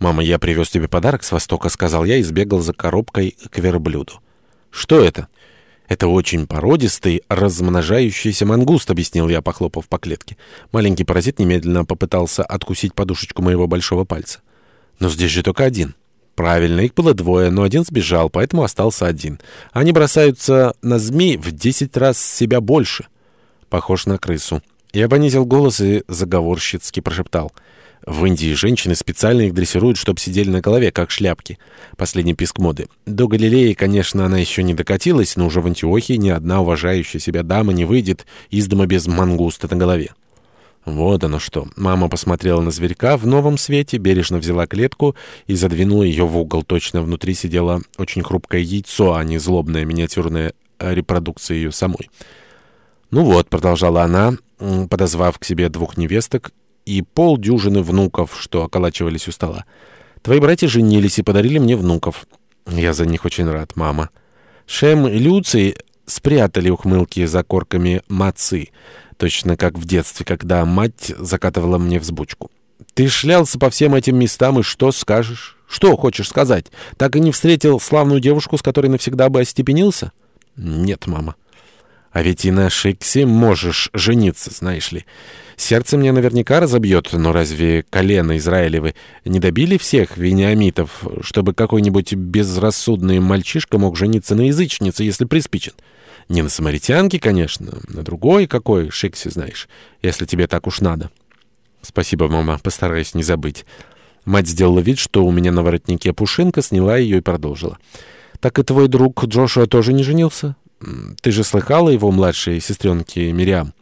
«Мама, я привез тебе подарок с Востока», — сказал я и сбегал за коробкой к верблюду. «Что это?» «Это очень породистый, размножающийся мангуст», — объяснил я, похлопав по клетке. Маленький паразит немедленно попытался откусить подушечку моего большого пальца. «Но здесь же только один». «Правильно, их было двое, но один сбежал, поэтому остался один. Они бросаются на змей в десять раз себя больше. Похож на крысу». Я понизил голос и заговорщицки прошептал — в Индии женщины специально их дрессируют, чтобы сидели на голове, как шляпки. Последний писк моды. До Галилеи, конечно, она еще не докатилась, но уже в Антиохии ни одна уважающая себя дама не выйдет из дома без мангуста на голове. Вот оно что. Мама посмотрела на зверька в новом свете, бережно взяла клетку и задвинула ее в угол. Точно внутри сидело очень хрупкое яйцо, а не злобная миниатюрная репродукция ее самой. «Ну вот», — продолжала она, подозвав к себе двух невесток и полдюжины внуков, что околачивались у стола. Твои братья женились и подарили мне внуков. Я за них очень рад, мама. Шем и Люций спрятали ухмылки за корками мацы, точно как в детстве, когда мать закатывала мне взбучку. Ты шлялся по всем этим местам, и что скажешь? Что хочешь сказать? Так и не встретил славную девушку, с которой навсегда бы остепенился? Нет, мама. А ведь и на Шиксе можешь жениться, знаешь ли. Сердце мне наверняка разобьет, но разве колено Израилевы не добили всех вениамитов, чтобы какой-нибудь безрассудный мальчишка мог жениться на язычнице, если приспичит? Не на самаритянке, конечно, на другой какой, Шиксе, знаешь, если тебе так уж надо. Спасибо, мама, постараюсь не забыть. Мать сделала вид, что у меня на воротнике пушинка, сняла ее и продолжила. «Так и твой друг Джошуа тоже не женился?» Ты же слыхала его младшей сестренки Мириам?»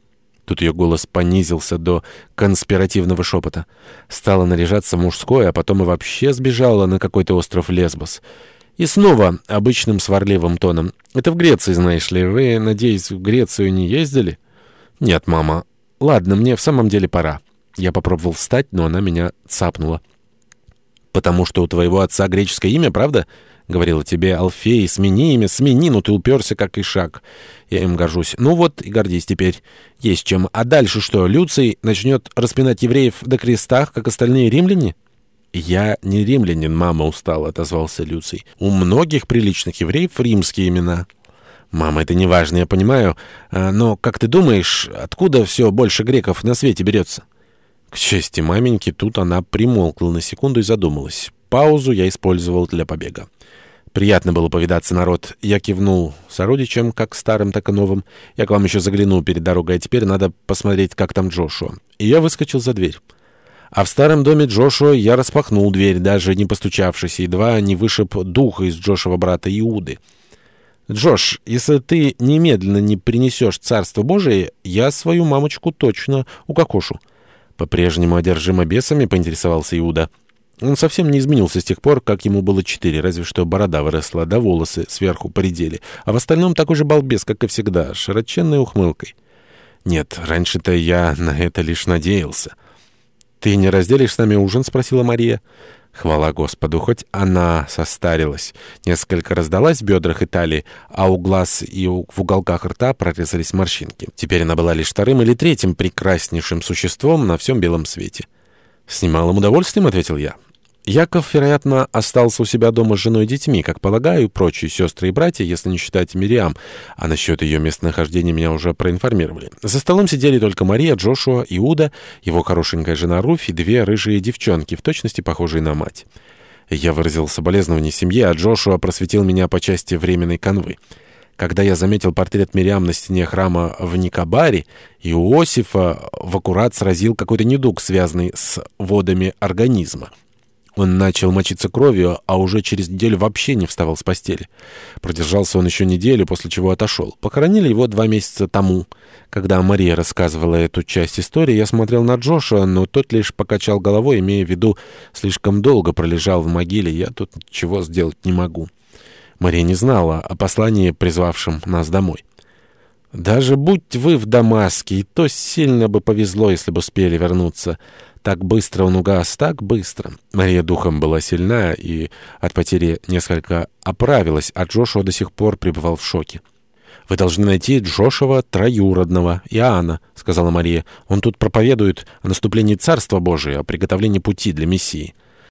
Тут ее голос понизился до конспиративного шепота. Стала наряжаться в мужское, а потом и вообще сбежала на какой-то остров Лесбос. И снова обычным сварливым тоном. «Это в Греции, знаешь ли. Вы, надеюсь, в Грецию не ездили?» «Нет, мама. Ладно, мне в самом деле пора». Я попробовал встать, но она меня цапнула. «Потому что у твоего отца греческое имя, правда?» Говорила тебе, Алфей, смени имя, смени, ну ты уперся, как шаг. Я им горжусь. Ну вот и гордись теперь. Есть чем. А дальше что, Люций начнет распинать евреев до крестах, как остальные римляне? «Я не римлянин, мама устала», — отозвался Люций. «У многих приличных евреев римские имена». «Мама, это не важно, я понимаю. А, но, как ты думаешь, откуда все больше греков на свете берется?» К чести маменьки, тут она примолкла на секунду и задумалась. Паузу я использовал для побега. Приятно было повидаться, народ. Я кивнул сородичам, как старым, так и новым. Я к вам еще заглянул перед дорогой, а теперь надо посмотреть, как там Джошуа. И я выскочил за дверь. А в старом доме Джошуа я распахнул дверь, даже не постучавшись, едва не вышиб духа из Джошева брата Иуды. «Джош, если ты немедленно не принесешь Царство Божие, я свою мамочку точно укокошу». По-прежнему одержимо бесами поинтересовался Иуда. Он совсем не изменился с тех пор, как ему было четыре, разве что борода выросла, да волосы сверху поредели. А в остальном такой же балбес, как и всегда, с широченной ухмылкой. Нет, раньше-то я на это лишь надеялся. «Ты не разделишь с нами ужин?» — спросила Мария. Хвала Господу, хоть она состарилась. Несколько раздалась в бедрах и талии, а у глаз и в уголках рта прорезались морщинки. Теперь она была лишь вторым или третьим прекраснейшим существом на всем белом свете. «С немалым удовольствием», — ответил я. Яков, вероятно, остался у себя дома с женой и детьми, как полагаю, прочие сестры и братья, если не считать Мириам, а насчет ее местонахождения меня уже проинформировали. За столом сидели только Мария, Джошуа, Иуда, его хорошенькая жена Руфь и две рыжие девчонки, в точности похожие на мать. Я выразил соболезнование семье, а Джошуа просветил меня по части временной канвы. Когда я заметил портрет Мириам на стене храма в Никабаре, Иосифа в аккурат сразил какой-то недуг, связанный с водами организма. Он начал мочиться кровью, а уже через неделю вообще не вставал с постели. Продержался он еще неделю, после чего отошел. Похоронили его два месяца тому. Когда Мария рассказывала эту часть истории, я смотрел на Джоша, но тот лишь покачал головой, имея в виду, слишком долго пролежал в могиле, я тут ничего сделать не могу. Мария не знала о послании, призвавшем нас домой. «Даже будь вы в Дамаске, и то сильно бы повезло, если бы успели вернуться». Так быстро он угас, так быстро. Мария духом была сильна и от потери несколько оправилась, а Джошуа до сих пор пребывал в шоке. «Вы должны найти Джошева троюродного, Иоанна», — сказала Мария. «Он тут проповедует о наступлении Царства Божия, о приготовлении пути для Мессии».